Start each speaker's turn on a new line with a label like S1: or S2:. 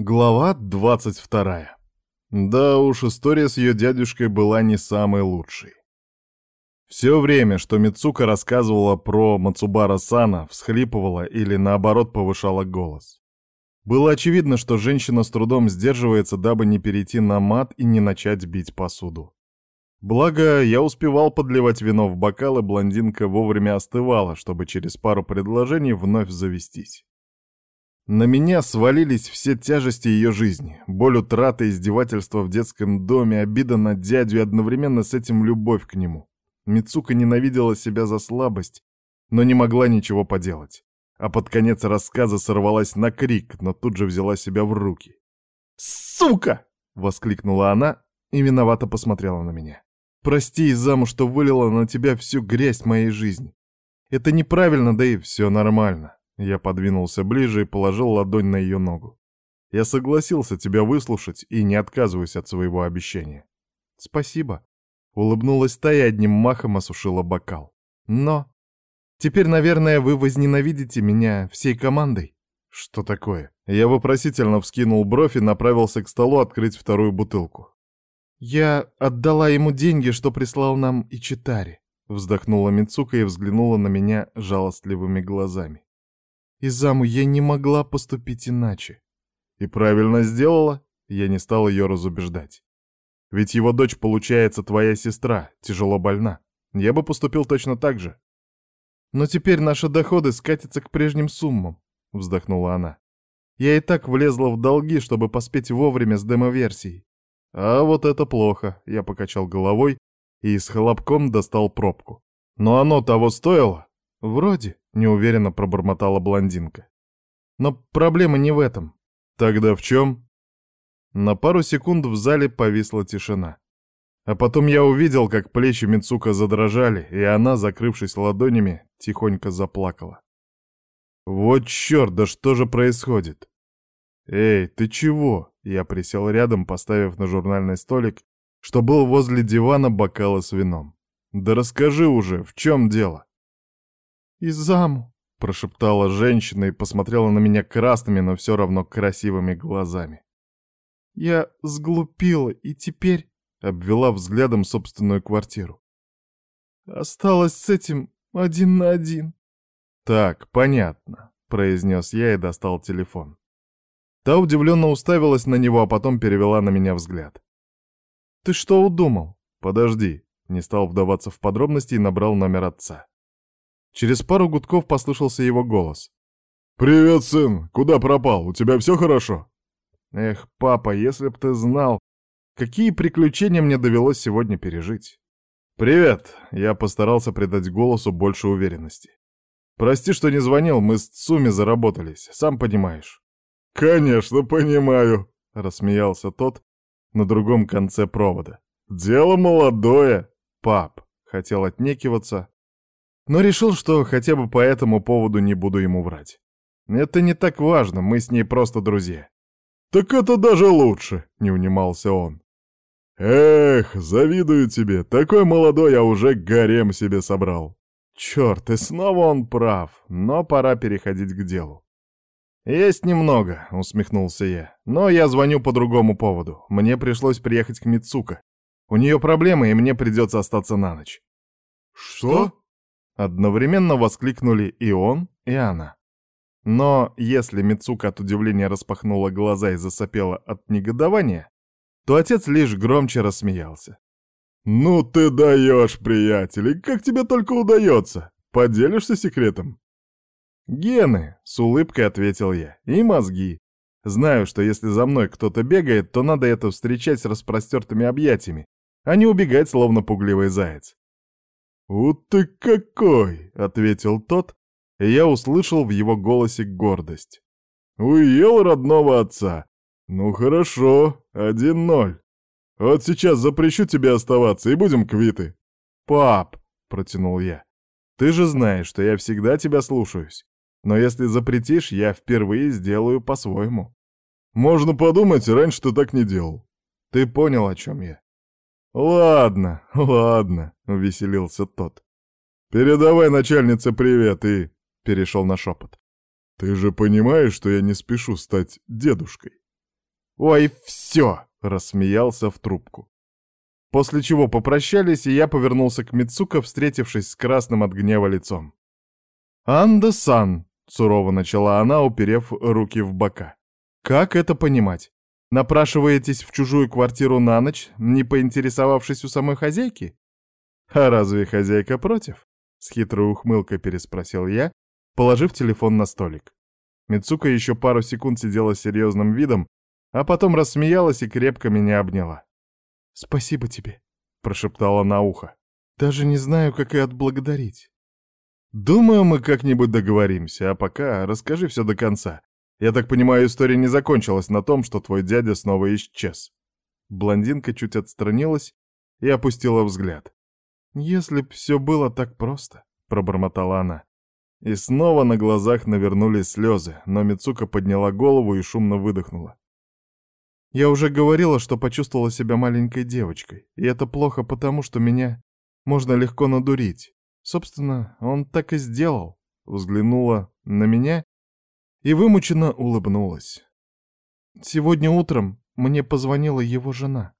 S1: Глава 22. Да уж, история с ее дядюшкой была не самой лучшей. Все время, что Мицука рассказывала про Мацубара Сана, всхлипывала или наоборот повышала голос. Было очевидно, что женщина с трудом сдерживается, дабы не перейти на мат и не начать бить посуду. Благо, я успевал подливать вино в бокал, и блондинка вовремя остывала, чтобы через пару предложений вновь завестись. На меня свалились все тяжести ее жизни. Боль утраты, издевательства в детском доме, обида на дядю и одновременно с этим любовь к нему. Мицука ненавидела себя за слабость, но не могла ничего поделать. А под конец рассказа сорвалась на крик, но тут же взяла себя в руки. «Сука!» — воскликнула она и виновато посмотрела на меня. «Прости, Изаму, что вылила на тебя всю грязь моей жизни. Это неправильно, да и все нормально. Я подвинулся ближе и положил ладонь на ее ногу. Я согласился тебя выслушать и не отказываюсь от своего обещания. Спасибо. Улыбнулась та и одним махом осушила бокал. Но... Теперь, наверное, вы возненавидите меня всей командой. Что такое? Я вопросительно вскинул бровь и направился к столу открыть вторую бутылку. Я отдала ему деньги, что прислал нам Ичитари. Вздохнула Мицука и взглянула на меня жалостливыми глазами. Изаму, я не могла поступить иначе. И правильно сделала, я не стал ее разубеждать. Ведь его дочь, получается, твоя сестра, тяжело больна. Я бы поступил точно так же. Но теперь наши доходы скатятся к прежним суммам, вздохнула она. Я и так влезла в долги, чтобы поспеть вовремя с демо-версией. А вот это плохо, я покачал головой и с хлопком достал пробку. Но оно того стоило? Вроде неуверенно пробормотала блондинка. Но проблема не в этом. Тогда в чем? На пару секунд в зале повисла тишина. А потом я увидел, как плечи Мицука задрожали, и она, закрывшись ладонями, тихонько заплакала. Вот черт, да что же происходит? Эй, ты чего? Я присел рядом, поставив на журнальный столик, что был возле дивана бокалы с вином. Да расскажи уже, в чем дело? «Изаму!» — прошептала женщина и посмотрела на меня красными, но все равно красивыми глазами. «Я сглупила и теперь...» — обвела взглядом собственную квартиру. «Осталась с этим один на один». «Так, понятно», — произнес я и достал телефон. Та удивленно уставилась на него, а потом перевела на меня взгляд. «Ты что удумал?» «Подожди», — не стал вдаваться в подробности и набрал номер отца. Через пару гудков послышался его голос. «Привет, сын! Куда пропал? У тебя все хорошо?» «Эх, папа, если б ты знал, какие приключения мне довелось сегодня пережить!» «Привет!» — я постарался придать голосу больше уверенности. «Прости, что не звонил, мы с Цуми заработались, сам понимаешь». «Конечно, понимаю!» — рассмеялся тот на другом конце провода. «Дело молодое!» «Пап!» — хотел отнекиваться, но решил, что хотя бы по этому поводу не буду ему врать. Это не так важно, мы с ней просто друзья. «Так это даже лучше», — не унимался он. «Эх, завидую тебе, такой молодой, я уже гарем себе собрал». Черт, и снова он прав, но пора переходить к делу. «Есть немного», — усмехнулся я. «Но я звоню по другому поводу. Мне пришлось приехать к Мицука. У нее проблемы, и мне придется остаться на ночь».
S2: «Что?»
S1: Одновременно воскликнули и он, и она. Но если Мицука от удивления распахнула глаза и засопела от негодования, то отец лишь громче рассмеялся. «Ну ты даешь, приятель, как тебе только удается? Поделишься секретом?» «Гены», — с улыбкой ответил я, — «и мозги. Знаю, что если за мной кто-то бегает, то надо это встречать с распростертыми объятиями, а не убегать, словно пугливый заяц. «Вот ты какой!» — ответил тот, и я услышал в его голосе гордость. «Уел родного отца. Ну хорошо, один ноль. Вот сейчас запрещу тебе оставаться, и будем квиты». «Пап!» — протянул я. «Ты же знаешь, что я всегда тебя слушаюсь. Но если запретишь, я впервые сделаю по-своему». «Можно подумать, раньше ты так не делал». «Ты понял, о чем я?» «Ладно, ладно», — увеселился тот. «Передавай начальнице привет и...» — перешел на шепот. «Ты же понимаешь, что я не спешу стать дедушкой?» «Ой, все!» — рассмеялся в трубку. После чего попрощались, и я повернулся к Мицуко, встретившись с красным от гнева лицом. «Анда-сан», — сурово начала она, уперев руки в бока. «Как это понимать? Напрашиваетесь в чужую квартиру на ночь, не поинтересовавшись у самой хозяйки?» «А разве хозяйка против?» — с хитрой ухмылкой переспросил я, положив телефон на столик. Мицука еще пару секунд сидела с серьезным видом, а потом рассмеялась и крепко меня обняла. «Спасибо тебе», — прошептала на ухо. «Даже не знаю, как и отблагодарить». «Думаю, мы как-нибудь договоримся, а пока расскажи все до конца. Я так понимаю, история не закончилась на том, что твой дядя снова исчез». Блондинка чуть отстранилась и опустила взгляд. «Если б все было так просто», — пробормотала она. И снова на глазах навернулись слезы, но Мицука подняла голову и шумно выдохнула. «Я уже говорила, что почувствовала себя маленькой девочкой, и это плохо потому, что меня можно легко надурить. Собственно, он так и сделал». Взглянула на меня и вымученно улыбнулась. «Сегодня утром мне позвонила его жена».